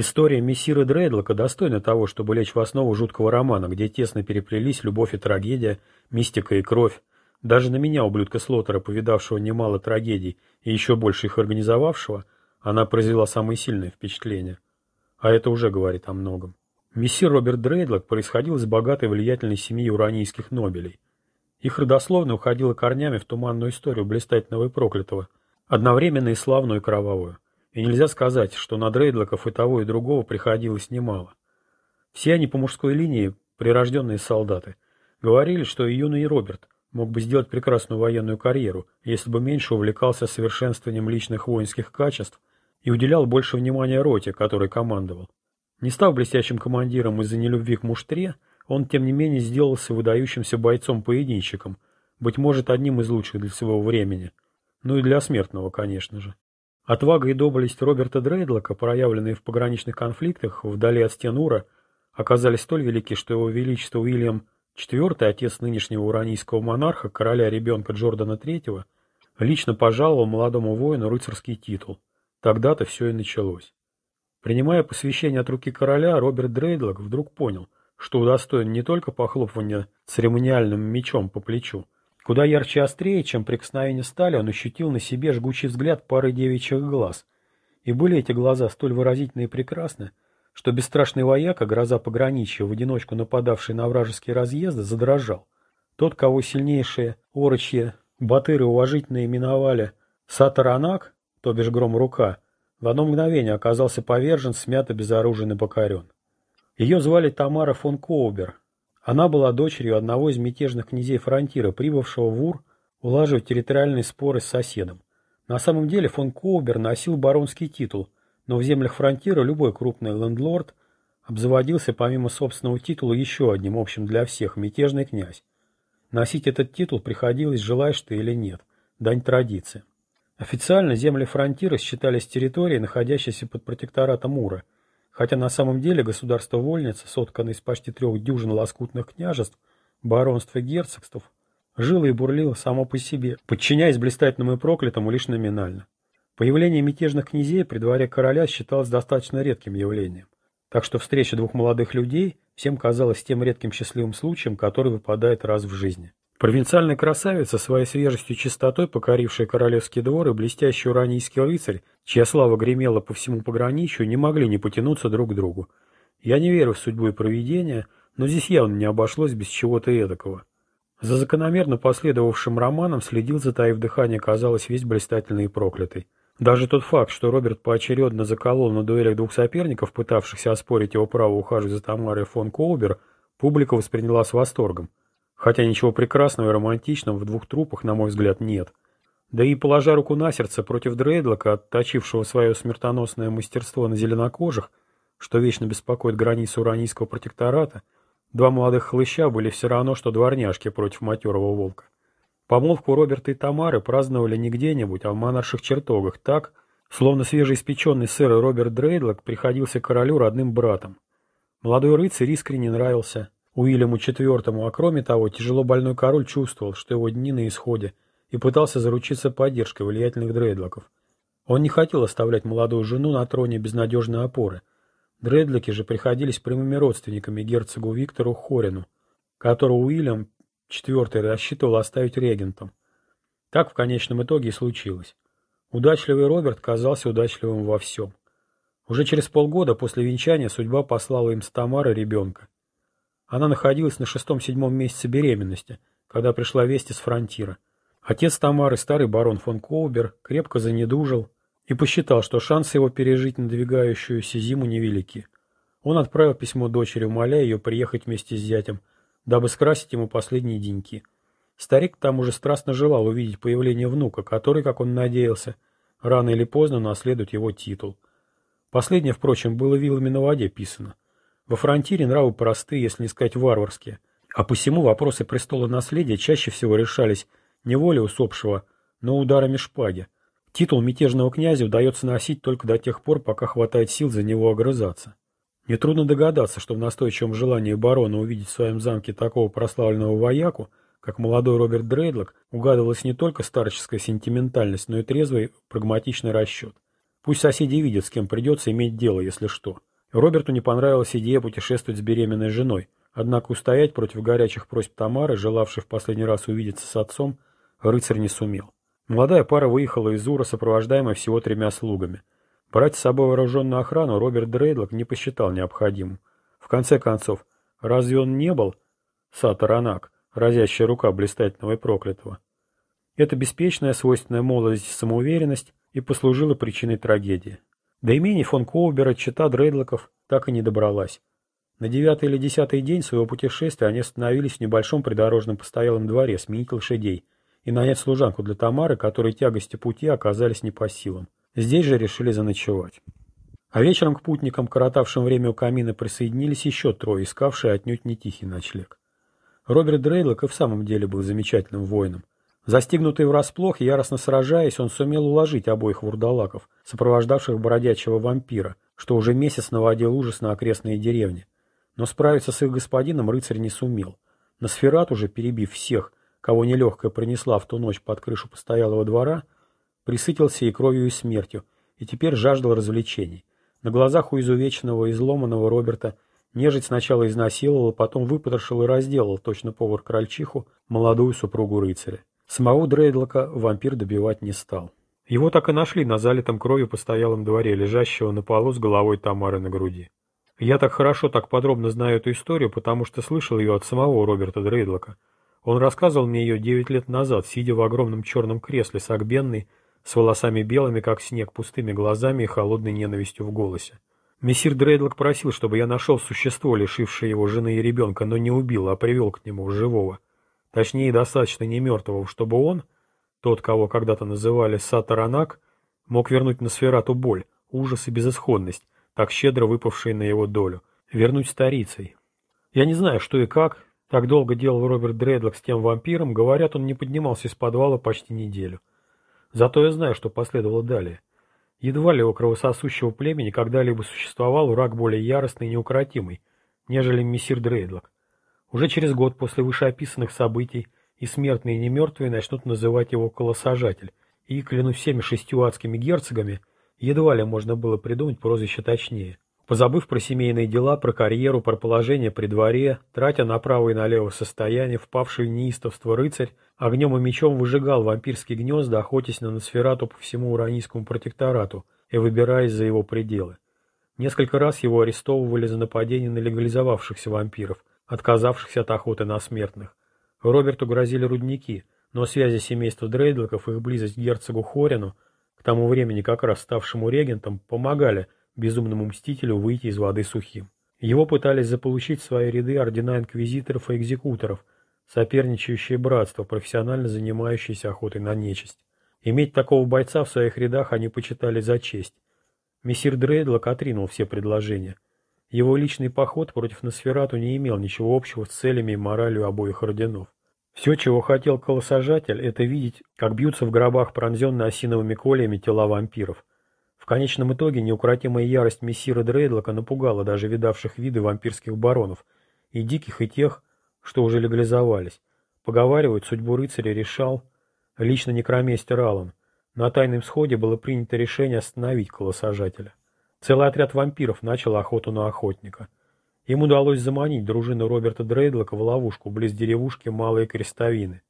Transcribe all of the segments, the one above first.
История мессира Дрейдлока достойна того, чтобы лечь в основу жуткого романа, где тесно переплелись любовь и трагедия, мистика и кровь. Даже на меня, ублюдка Слотера, повидавшего немало трагедий и еще больше их организовавшего, она произвела самое сильное впечатление. А это уже говорит о многом. Мессир Роберт Дрейдлок происходил из богатой влиятельной семьи уранийских нобелей. Их родословно уходила корнями в туманную историю блистательного и проклятого, одновременно и славную и кровавую. И нельзя сказать, что на Дрейдлоков и того, и другого приходилось немало. Все они по мужской линии прирожденные солдаты. Говорили, что и юный Роберт мог бы сделать прекрасную военную карьеру, если бы меньше увлекался совершенствованием личных воинских качеств и уделял больше внимания роте, которой командовал. Не став блестящим командиром из-за нелюбви к муштре, он, тем не менее, сделался выдающимся бойцом-поединщиком, быть может, одним из лучших для своего времени. Ну и для смертного, конечно же. Отвага и доблесть Роберта Дрейдлока, проявленные в пограничных конфликтах вдали от стен Ура, оказались столь велики, что его величество Уильям IV, отец нынешнего уранийского монарха, короля-ребенка Джордана III, лично пожаловал молодому воину рыцарский титул. Тогда-то все и началось. Принимая посвящение от руки короля, Роберт Дрейдлок вдруг понял, что удостоен не только похлопывания церемониальным мечом по плечу, Куда ярче и острее, чем прикосновение стали, он ощутил на себе жгучий взгляд пары девичьих глаз. И были эти глаза столь выразительны и прекрасны, что бесстрашный вояка, гроза пограничья, в одиночку нападавший на вражеские разъезды, задрожал. Тот, кого сильнейшие орочье батыры уважительно именовали Сатаранак, то бишь гром рука, в одно мгновение оказался повержен, смят и безоружен и покорен. Ее звали Тамара фон Коубер, она была дочерью одного из мятежных князей фронтира, прибывшего в Ур улаживать территориальные споры с соседом. На самом деле фон Коубер носил баронский титул, но в землях фронтира любой крупный лендлорд обзаводился помимо собственного титула еще одним общим для всех – мятежный князь. Носить этот титул приходилось, желаешь ты или нет, дань традиции. Официально земли фронтира считались территорией, находящейся под протекторатом Ура – хотя на самом деле государство-вольница, сотканное из почти трех дюжин лоскутных княжеств, баронств и герцогств, жило и бурлило само по себе, подчиняясь блистательному и проклятому лишь номинально. Появление мятежных князей при дворе короля считалось достаточно редким явлением, так что встреча двух молодых людей всем казалась тем редким счастливым случаем, который выпадает раз в жизни. Провинциальная красавица, своей свежестью и чистотой, покорившая королевский двор, и блестящий уранийский рыцарь, чья слава гремела по всему пограничью, не могли не потянуться друг к другу. Я не верю в судьбу и провидение, но здесь явно не обошлось без чего-то эдакого. За закономерно последовавшим романом следил, затаив дыхание, казалось, весь блистательный и проклятый. Даже тот факт, что Роберт поочередно заколол на дуэлях двух соперников, пытавшихся оспорить его право ухаживать за Тамарой фон Колбер, публика восприняла с восторгом. Хотя ничего прекрасного и романтичного в двух трупах, на мой взгляд, нет. Да и, положа руку на сердце против Дрейдлока, отточившего свое смертоносное мастерство на зеленокожих, что вечно беспокоит границу уранийского протектората, два молодых хлыща были все равно, что дворняжки против матерого волка. Помолвку Роберта и Тамары праздновали не где-нибудь, а в монарших чертогах, так, словно свежеиспеченный сэр Роберт Дрейдлок приходился королю родным братом. Молодой рыцарь искренне нравился Уильяму IV, а кроме того, тяжело больной король чувствовал, что его дни на исходе, и пытался заручиться поддержкой влиятельных Дрейдлоков. Он не хотел оставлять молодую жену на троне без надежной опоры. Дрейдлоки же приходились прямыми родственниками герцогу Виктору Хорину, которого Уильям IV рассчитывал оставить регентом. Так в конечном итоге и случилось. Удачливый Роберт казался удачливым во всем. Уже через полгода после венчания судьба послала им с Тамарой ребенка. Она находилась на шестом-седьмом месяце беременности, когда пришла весть из фронтира. Отец Тамары, старый барон фон Коубер, крепко занедужил и посчитал, что шансы его пережить надвигающуюся зиму невелики. Он отправил письмо дочери, умоляя ее приехать вместе с зятем, дабы скрасить ему последние деньки. Старик там уже страстно желал увидеть появление внука, который, как он надеялся, рано или поздно наследует его титул. Последнее, впрочем, было вилами на воде писано. Во фронтире нравы простые, если не сказать варварские, а посему вопросы престола наследия чаще всего решались не волей усопшего, но ударами шпаги. Титул мятежного князя удается носить только до тех пор, пока хватает сил за него огрызаться. Нетрудно догадаться, что в настойчивом желании барона увидеть в своем замке такого прославленного вояку, как молодой Роберт Дрейдлок, угадывалась не только старческая сентиментальность, но и трезвый прагматичный расчет. Пусть соседи видят, с кем придется иметь дело, если что. Роберту не понравилась идея путешествовать с беременной женой, однако устоять против горячих просьб Тамары, желавшей в последний раз увидеться с отцом, рыцарь не сумел. Молодая пара выехала из Ура, сопровождаемая всего тремя слугами. Брать с собой вооруженную охрану Роберт Дрейдлок не посчитал необходимым. В конце концов, разве он не был Сатаранак, разящая рука блистательного и проклятого? Эта беспечная, свойственная молодости самоуверенность и послужила причиной трагедии. До имени фон Коубера чита Дрейдлоков так и не добралась. На девятый или десятый день своего путешествия они остановились в небольшом придорожном постоялом дворе сменить лошадей и нанять служанку для Тамары, которой тягости пути оказались не по силам. Здесь же решили заночевать. А вечером к путникам, коротавшим время у камина, присоединились еще трое, искавшие отнюдь не тихий ночлег. Роберт Дрейдлок и в самом деле был замечательным воином. Застигнутый врасплох, яростно сражаясь, он сумел уложить обоих вурдалаков, сопровождавших бродячего вампира, что уже месяц наводил ужас на окрестные деревни. Но справиться с их господином рыцарь не сумел. Носферат, уже перебив всех, кого нелегкая принесла в ту ночь под крышу постоялого двора, присытился и кровью, и смертью, и теперь жаждал развлечений. На глазах у изувеченного и изломанного Роберта нежить сначала изнасиловал, потом выпотрошил и разделал, точно повар крольчиху, молодую супругу рыцаря. Самого Дрейдлока вампир добивать не стал. Его так и нашли на залитом кровью постоялом дворе, лежащего на полу с головой Тамары на груди. Я так хорошо, так подробно знаю эту историю, потому что слышал ее от самого Роберта Дрейдлока. Он рассказывал мне ее девять лет назад, сидя в огромном черном кресле с огбенной, с волосами белыми, как снег, пустыми глазами и холодной ненавистью в голосе. Мессир Дрейдлок просил, чтобы я нашел существо, лишившее его жены и ребенка, но не убил, а привел к нему живого. Точнее, достаточно не мертвого, чтобы он, тот, кого когда-то называли Сатаранак, мог вернуть на Сферату боль, ужас и безысходность, так щедро выпавшие на его долю, вернуть старицей. Я не знаю, что и как, так долго делал Роберт Дрейдлок с тем вампиром, говорят, он не поднимался из подвала почти неделю. Зато я знаю, что последовало далее. Едва ли у кровососущего племени когда-либо существовал враг более яростный и неукротимый, нежели мессир Дрейдлок. Уже через год после вышеописанных событий и смертные, и немертвые начнут называть его колосажатель, и, клянусь всеми шестью адскими герцогами, едва ли можно было придумать прозвище точнее. Позабыв про семейные дела, про карьеру, про положение при дворе, тратя направо и налево состояние, впавший в неистовство рыцарь, огнем и мечом выжигал вампирские гнезда, охотясь на Носферату по всему Уранийскому протекторату и выбираясь за его пределы. Несколько раз его арестовывали за нападение на легализовавшихся вампиров, отказавшихся от охоты на смертных. Роберту грозили рудники, но связи семейства Дрейдлоков и их близость к герцогу Хорину, к тому времени как раз ставшему регентом, помогали безумному мстителю выйти из воды сухим. Его пытались заполучить в свои ряды ордена инквизиторов и экзекуторов, соперничающие братства, профессионально занимающиеся охотой на нечисть. Иметь такого бойца в своих рядах они почитали за честь. Мессир Дрейдлок отринул все предложения – его личный поход против Носферату не имел ничего общего с целями и моралью обоих орденов. Все, чего хотел колосажатель, это видеть, как бьются в гробах пронзенные осиновыми колиями тела вампиров. В конечном итоге неукротимая ярость мессира Дрейдлока напугала даже видавших виды вампирских баронов, и диких, и тех, что уже легализовались. Поговаривают, судьбу рыцаря решал лично некромейстер Аллан. На тайном сходе было принято решение остановить колосажателя. Целый отряд вампиров начал охоту на охотника. Им удалось заманить дружину Роберта Дрейдлока в ловушку близ деревушки Малые Крестовины.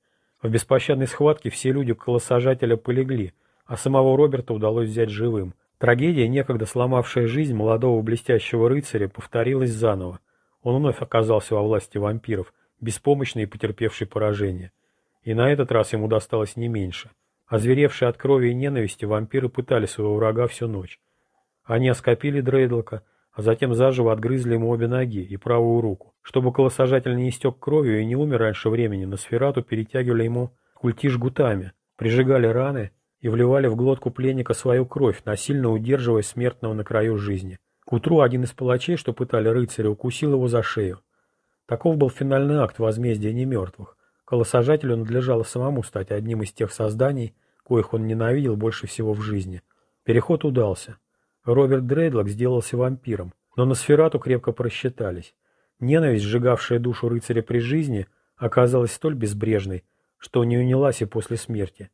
В беспощадной схватке все люди колосажателя полегли, а самого Роберта удалось взять живым. Трагедия, некогда сломавшая жизнь молодого блестящего рыцаря, повторилась заново. Он вновь оказался во власти вампиров, беспомощный и потерпевший поражение. И на этот раз ему досталось не меньше. Озверевшие от крови и ненависти, вампиры пытали своего врага всю ночь. Они оскопили Дрейдлока, а затем заживо отгрызли ему обе ноги и правую руку. Чтобы колосажатель не истек кровью и не умер раньше времени, на сферату перетягивали ему культи жгутами, прижигали раны и вливали в глотку пленника свою кровь, насильно удерживая смертного на краю жизни. К утру один из палачей, что пытали рыцаря, укусил его за шею. Таков был финальный акт возмездия немертвых. Колосажателю надлежало самому стать одним из тех созданий, коих он ненавидел больше всего в жизни. Переход удался. Роберт Дрейдлок сделался вампиром, но на Сферату крепко просчитались. Ненависть, сжигавшая душу рыцаря при жизни, оказалась столь безбрежной, что не унялась и после смерти.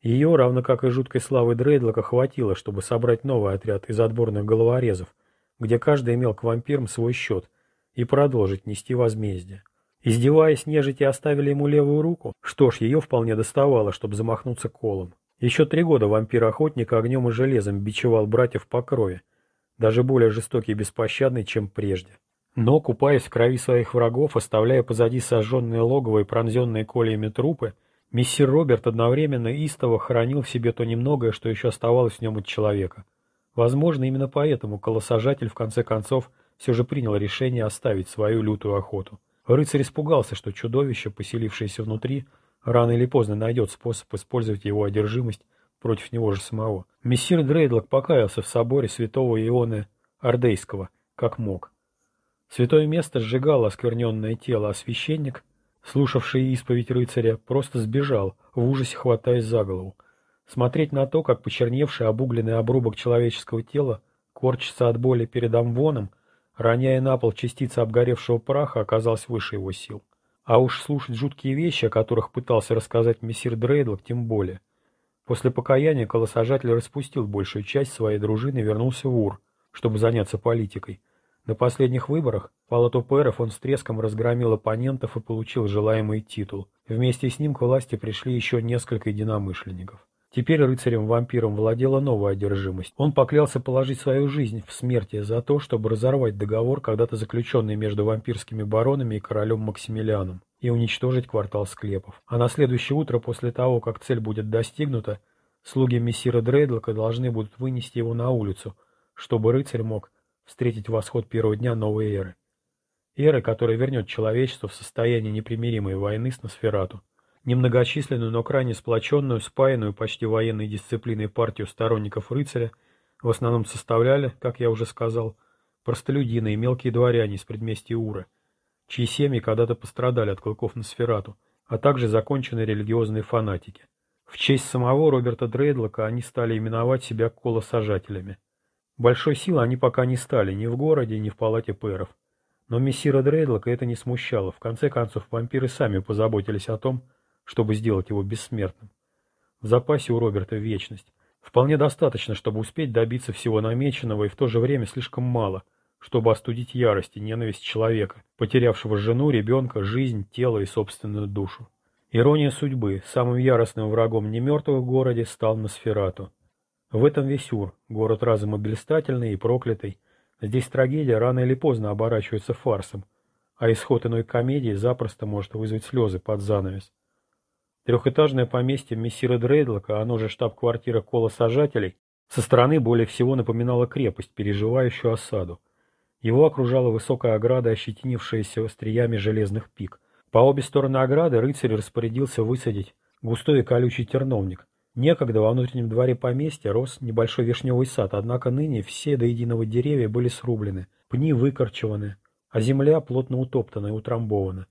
Ее, равно как и жуткой славы Дрейдлока, хватило, чтобы собрать новый отряд из отборных головорезов, где каждый имел к вампирам свой счет, и продолжить нести возмездие. Издеваясь, нежити оставили ему левую руку, что ж, ее вполне доставало, чтобы замахнуться колом. Еще три года вампир-охотник огнем и железом бичевал братьев по крови, даже более жестокий и беспощадный, чем прежде. Но, купаясь в крови своих врагов, оставляя позади сожженные логово и пронзенные кольями трупы, мессир Роберт одновременно истово хранил в себе то немногое, что еще оставалось в нем от человека. Возможно, именно поэтому колосажатель в конце концов все же принял решение оставить свою лютую охоту. Рыцарь испугался, что чудовище, поселившееся внутри, рано или поздно найдет способ использовать его одержимость против него же самого. Мессир Дрейдлок покаялся в соборе святого Ионы Ордейского, как мог. Святое место сжигало оскверненное тело, а священник, слушавший исповедь рыцаря, просто сбежал, в ужасе хватаясь за голову. Смотреть на то, как почерневший обугленный обрубок человеческого тела корчится от боли перед амвоном, роняя на пол частицы обгоревшего праха, оказалось выше его сил. А уж слушать жуткие вещи, о которых пытался рассказать мессир Дрейдлок, тем более. После покаяния колосажатель распустил большую часть своей дружины и вернулся в Ур, чтобы заняться политикой. На последних выборах палату пэров он с треском разгромил оппонентов и получил желаемый титул. Вместе с ним к власти пришли еще несколько единомышленников. Теперь рыцарем-вампиром владела новая одержимость. Он поклялся положить свою жизнь в смерти за то, чтобы разорвать договор, когда-то заключенный между вампирскими баронами и королем Максимилианом, и уничтожить квартал склепов. А на следующее утро, после того, как цель будет достигнута, слуги мессира Дрейдлока должны будут вынести его на улицу, чтобы рыцарь мог встретить восход первого дня новой эры. Эры, которая вернет человечество в состояние непримиримой войны с Носферату. Немногочисленную, но крайне сплоченную, спаянную почти военной дисциплиной партию сторонников рыцаря в основном составляли, как я уже сказал, простолюдины и мелкие дворяне из предместья Ура, чьи семьи когда-то пострадали от клыков Носферату, а также законченные религиозные фанатики. В честь самого Роберта Дрейдлока они стали именовать себя колосажателями. Большой силы они пока не стали ни в городе, ни в палате пэров. Но мессира Дрейдлока это не смущало. В конце концов, вампиры сами позаботились о том, чтобы сделать его бессмертным. В запасе у Роберта вечность. Вполне достаточно, чтобы успеть добиться всего намеченного, и в то же время слишком мало, чтобы остудить ярость и ненависть человека, потерявшего жену, ребенка, жизнь, тело и собственную душу. Ирония судьбы. Самым яростным врагом немертвых в городе стал Носферату. В этом весь Ур, город разума блистательный и проклятый. Здесь трагедия рано или поздно оборачивается фарсом, а исход иной комедии запросто может вызвать слезы под занавес. Трехэтажное поместье мессира Дрейдлока, оно же штаб-квартира колосажателей, со стороны более всего напоминало крепость, переживающую осаду. Его окружала высокая ограда, ощетинившаяся остриями железных пик. По обе стороны ограды рыцарь распорядился высадить густой и колючий терновник, Некогда во внутреннем дворе поместья рос небольшой вишневый сад, однако ныне все до единого деревья были срублены, пни выкорчеваны, а земля плотно утоптана и утрамбована.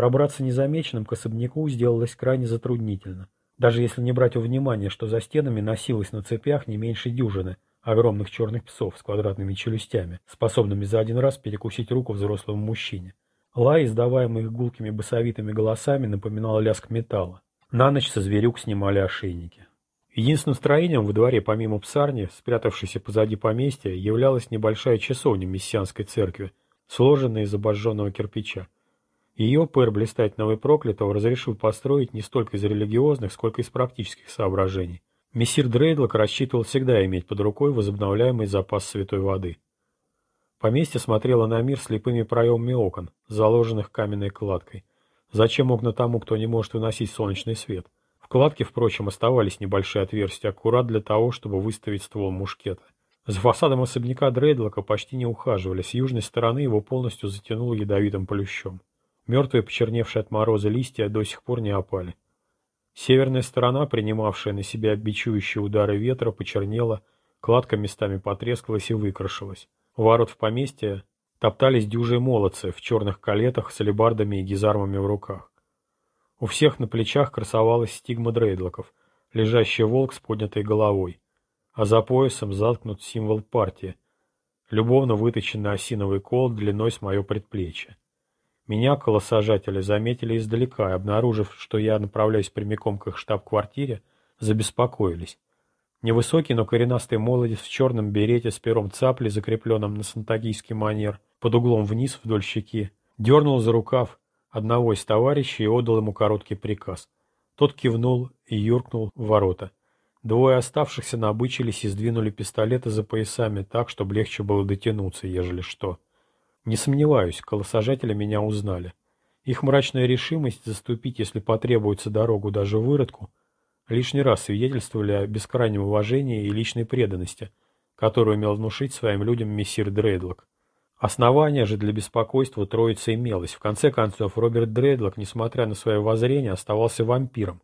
Пробраться незамеченным к особняку сделалось крайне затруднительно, даже если не брать во внимание, что за стенами носилось на цепях не меньше дюжины огромных черных псов с квадратными челюстями, способными за один раз перекусить руку взрослому мужчине. Лай, издаваемый их гулкими басовитыми голосами, напоминал лязг металла. На ночь со зверюк снимали ошейники. Единственным строением во дворе, помимо псарни, спрятавшейся позади поместья, являлась небольшая часовня мессианской церкви, сложенная из обожженного кирпича. Ее пэр блистательного и проклятого разрешил построить не столько из религиозных, сколько из практических соображений. Мессир Дрейдлок рассчитывал всегда иметь под рукой возобновляемый запас святой воды. Поместье смотрело на мир слепыми проемами окон, заложенных каменной кладкой. Зачем окна тому, кто не может выносить солнечный свет? В кладке, впрочем, оставались небольшие отверстия, аккурат для того, чтобы выставить ствол мушкета. За фасадом особняка Дрейдлока почти не ухаживали, с южной стороны его полностью затянуло ядовитым плющом. Мертвые, почерневшие от мороза листья, до сих пор не опали. Северная сторона, принимавшая на себя бичующие удары ветра, почернела, кладка местами потрескалась и выкрашилась. Ворот в поместье топтались дюжие молодцы в черных калетах с алебардами и гизармами в руках. У всех на плечах красовалась стигма дрейдлоков, лежащий волк с поднятой головой, а за поясом заткнут символ партии, любовно выточенный осиновый кол длиной с мое предплечье. Меня, колосажатели, заметили издалека и, обнаружив, что я направляюсь прямиком к их штаб-квартире, забеспокоились. Невысокий, но коренастый молодец в черном берете с пером цапли, закрепленном на сантагийский манер, под углом вниз вдоль щеки, дернул за рукав одного из товарищей и отдал ему короткий приказ. Тот кивнул и юркнул в ворота. Двое оставшихся набычились и сдвинули пистолеты за поясами так, чтобы легче было дотянуться, ежели что. Не сомневаюсь, колосажатели меня узнали. Их мрачная решимость заступить, если потребуется дорогу даже выродку, лишний раз свидетельствовали о бескрайнем уважении и личной преданности, которую умел внушить своим людям мессир Дрейдлок. Основание же для беспокойства троицы имелось. В конце концов, Роберт Дрейдлок, несмотря на свое воззрение, оставался вампиром,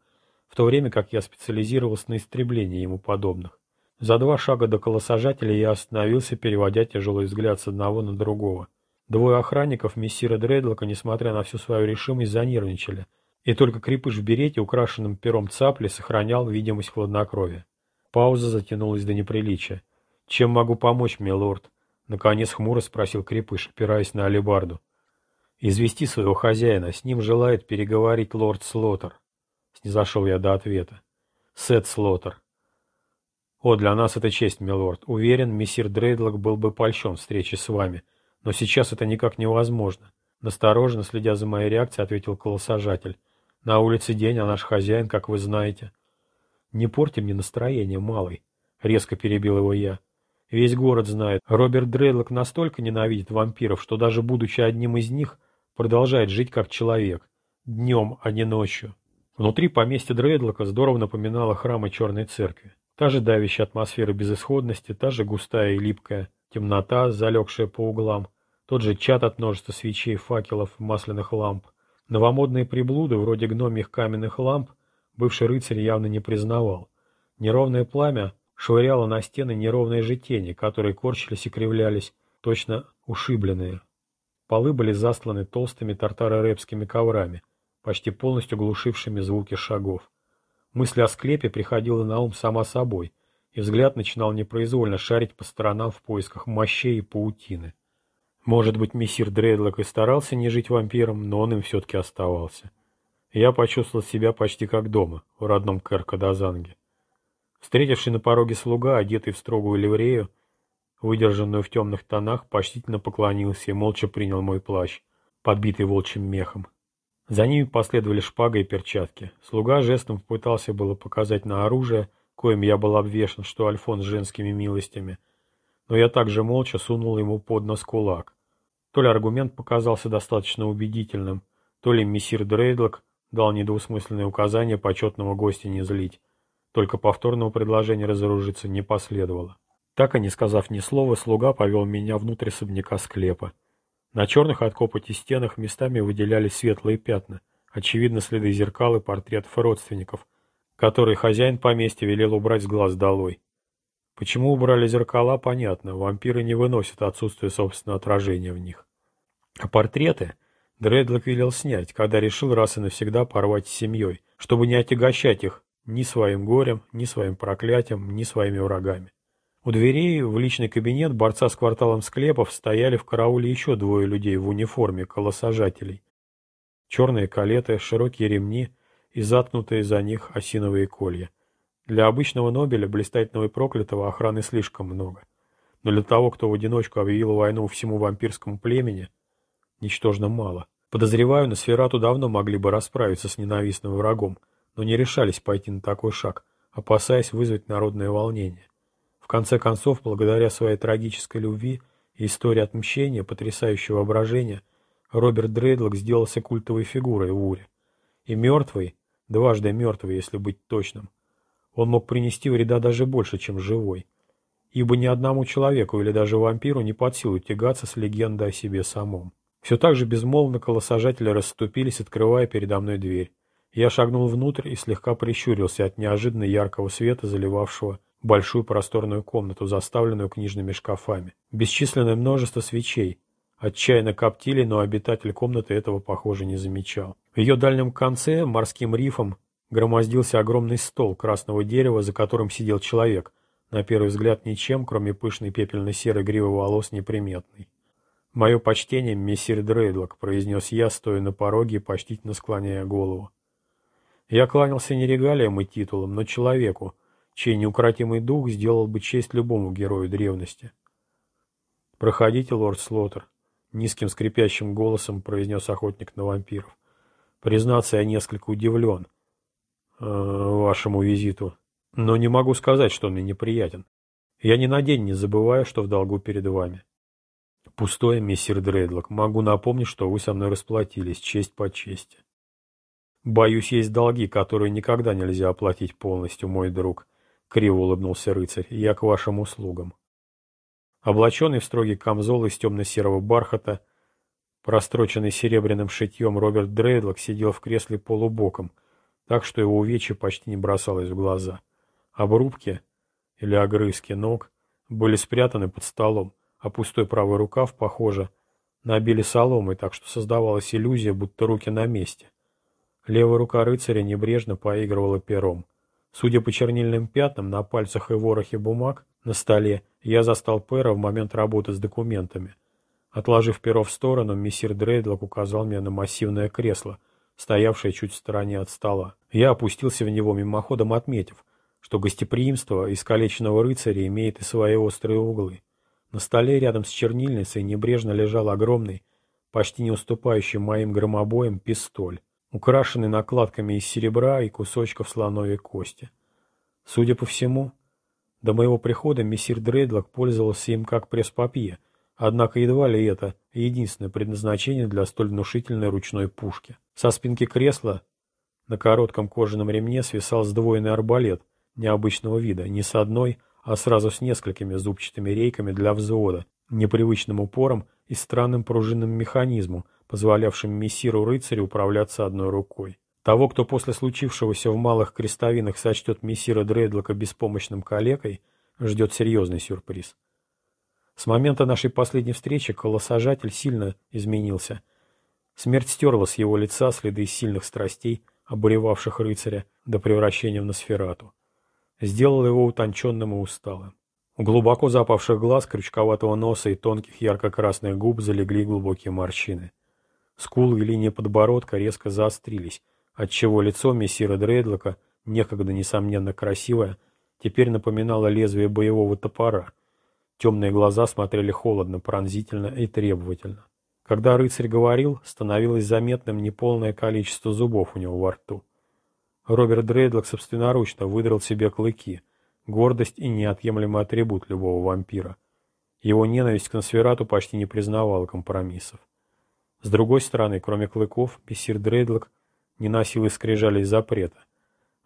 в то время как я специализировался на истреблении ему подобных. За два шага до колосажателя я остановился, переводя тяжелый взгляд с одного на другого. Двое охранников мессира Дрейдлока, несмотря на всю свою решимость, занервничали – и только крепыш в берете, украшенном пером цапли, сохранял видимость хладнокровия. Пауза затянулась до неприличия. «Чем могу помочь, милорд?» Наконец хмуро спросил крепыш, опираясь на алебарду. «Извести своего хозяина, с ним желает переговорить лорд Слотер». Снизошел я до ответа. «Сет Слотер». «О, для нас это честь, милорд. Уверен, мессир Дрейдлок был бы польщен встрече с вами. Но сейчас это никак невозможно». Настороженно, следя за моей реакцией, ответил колосажатель. На улице день, а наш хозяин, как вы знаете. Не порти мне настроение, малый, резко перебил его я. Весь город знает, Роберт Дрейлок настолько ненавидит вампиров, что даже будучи одним из них, продолжает жить как человек. Днем, а не ночью. Внутри поместья Дрейдлока здорово напоминало храмы Черной Церкви. Та же давящая атмосфера безысходности, та же густая и липкая темнота, залегшая по углам, тот же чат от множества свечей, факелов, масляных ламп. Новомодные приблуды, вроде гномих каменных ламп, бывший рыцарь явно не признавал. Неровное пламя швыряло на стены неровные же тени, которые корчились и кривлялись, точно ушибленные. Полы были застланы толстыми тартаро-репскими коврами, почти полностью глушившими звуки шагов. Мысль о склепе приходила на ум сама собой, и взгляд начинал непроизвольно шарить по сторонам в поисках мощей и паутины. Может быть, мессир Дрейдлок и старался не жить вампиром, но он им все-таки оставался. Я почувствовал себя почти как дома, в родном Кэркадазанге. Встретивший на пороге слуга, одетый в строгую ливрею, выдержанную в темных тонах, почтительно поклонился и молча принял мой плащ, подбитый волчьим мехом. За ними последовали шпага и перчатки. Слуга жестом попытался было показать на оружие, коим я был обвешан, что Альфон с женскими милостями, но я также молча сунул ему под нос кулак. То ли аргумент показался достаточно убедительным, то ли мессир Дрейдлок дал недвусмысленное указание почетного гостя не злить. Только повторного предложения разоружиться не последовало. Так и не сказав ни слова, слуга повел меня внутрь особняка склепа. На черных от копоти стенах местами выделялись светлые пятна, очевидно следы зеркал и портретов родственников, которые хозяин поместья велел убрать с глаз долой. Почему убрали зеркала, понятно, вампиры не выносят отсутствие собственного отражения в них. А портреты Дредлок велел снять, когда решил раз и навсегда порвать с семьей, чтобы не отягощать их ни своим горем, ни своим проклятием, ни своими врагами. У дверей в личный кабинет борца с кварталом склепов стояли в карауле еще двое людей в униформе колосажателей. Черные калеты, широкие ремни и заткнутые за них осиновые колья. Для обычного Нобеля, блистательного и проклятого, охраны слишком много. Но для того, кто в одиночку объявил войну всему вампирскому племени, ничтожно мало. Подозреваю, на Сферату давно могли бы расправиться с ненавистным врагом, но не решались пойти на такой шаг, опасаясь вызвать народное волнение. В конце концов, благодаря своей трагической любви и истории отмщения, потрясающего воображения, Роберт Дрейдлок сделался культовой фигурой в Уре. И мертвый, дважды мертвый, если быть точным, он мог принести вреда даже больше, чем живой. Ибо ни одному человеку или даже вампиру не под силу тягаться с легендой о себе самом. Все так же безмолвно колосажатели расступились, открывая передо мной дверь. Я шагнул внутрь и слегка прищурился от неожиданно яркого света, заливавшего большую просторную комнату, заставленную книжными шкафами. Бесчисленное множество свечей. Отчаянно коптили, но обитатель комнаты этого, похоже, не замечал. В ее дальнем конце, морским рифом, громоздился огромный стол красного дерева, за которым сидел человек, на первый взгляд ничем, кроме пышной пепельно-серой гривы волос, неприметный. «Мое почтение, мессир Дрейдлок», — произнес я, стоя на пороге и почтительно склоняя голову. Я кланялся не регалиям и титулам, но человеку, чей неукротимый дух сделал бы честь любому герою древности. «Проходите, лорд Слоттер», — низким скрипящим голосом произнес охотник на вампиров. «Признаться, я несколько удивлен э, вашему визиту, но не могу сказать, что он мне неприятен. Я ни на день не забываю, что в долгу перед вами». «Пустое, мессир Дрейдлок. Могу напомнить, что вы со мной расплатились, честь по чести». «Боюсь, есть долги, которые никогда нельзя оплатить полностью, мой друг», — криво улыбнулся рыцарь. «Я к вашим услугам». Облаченный в строгий камзол из темно-серого бархата, простроченный серебряным шитьем, Роберт Дрейдлок сидел в кресле полубоком, так что его увечье почти не бросалось в глаза. Обрубки или огрызки ног были спрятаны под столом, а пустой правый рукав, похоже, набили соломой, так что создавалась иллюзия, будто руки на месте. Левая рука рыцаря небрежно поигрывала пером. Судя по чернильным пятнам на пальцах и ворохе бумаг на столе, я застал Пэра в момент работы с документами. Отложив перо в сторону, мессир Дрейдлок указал мне на массивное кресло, стоявшее чуть в стороне от стола. Я опустился в него мимоходом, отметив, что гостеприимство искалеченного рыцаря имеет и свои острые углы. На столе рядом с чернильницей небрежно лежал огромный, почти не уступающий моим громобоям, пистоль, украшенный накладками из серебра и кусочков слоновой кости. Судя по всему, до моего прихода мессир Дрейдлок пользовался им как пресс-папье, однако едва ли это единственное предназначение для столь внушительной ручной пушки. Со спинки кресла на коротком кожаном ремне свисал сдвоенный арбалет необычного вида, не с одной, а сразу с несколькими зубчатыми рейками для взвода, непривычным упором и странным пружинным механизмом, позволявшим мессиру-рыцарю управляться одной рукой. Того, кто после случившегося в малых крестовинах сочтет мессира Дрейдлока беспомощным калекой, ждет серьезный сюрприз. С момента нашей последней встречи колосажатель сильно изменился. Смерть стерла с его лица следы сильных страстей, обуревавших рыцаря до превращения в Носферату. Сделала его утонченным и усталым. У глубоко запавших глаз, крючковатого носа и тонких ярко-красных губ залегли глубокие морщины. Скулы и линия подбородка резко заострились, отчего лицо мессира Дрейдлока, некогда несомненно красивое, теперь напоминало лезвие боевого топора. Темные глаза смотрели холодно, пронзительно и требовательно. Когда рыцарь говорил, становилось заметным неполное количество зубов у него во рту. Роберт Дрейдлок собственноручно выдрал себе клыки, гордость и неотъемлемый атрибут любого вампира. Его ненависть к Носферату почти не признавала компромиссов. С другой стороны, кроме клыков, мессир Дрейдлок не носил и скрижали запрета.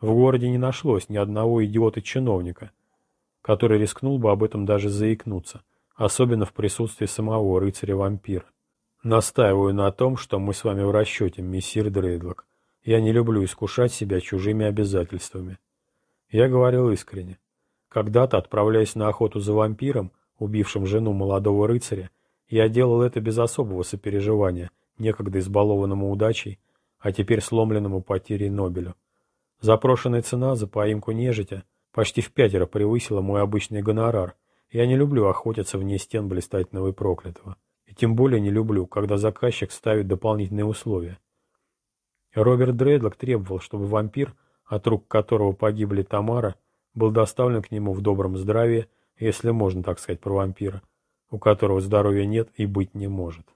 В городе не нашлось ни одного идиота-чиновника, который рискнул бы об этом даже заикнуться, особенно в присутствии самого рыцаря-вампира. Настаиваю на том, что мы с вами в расчете, мессир Дрейдлок. Я не люблю искушать себя чужими обязательствами. Я говорил искренне. Когда-то, отправляясь на охоту за вампиром, убившим жену молодого рыцаря, я делал это без особого сопереживания, некогда избалованному удачей, а теперь сломленному потерей Нобелю. Запрошенная цена за поимку нежитя почти в пятеро превысила мой обычный гонорар. Я не люблю охотиться вне стен блистательного и проклятого. И тем более не люблю, когда заказчик ставит дополнительные условия. Роберт Дрейдлок требовал, чтобы вампир, от рук которого погибли Тамара, был доставлен к нему в добром здравии, если можно так сказать про вампира, у которого здоровья нет и быть не может.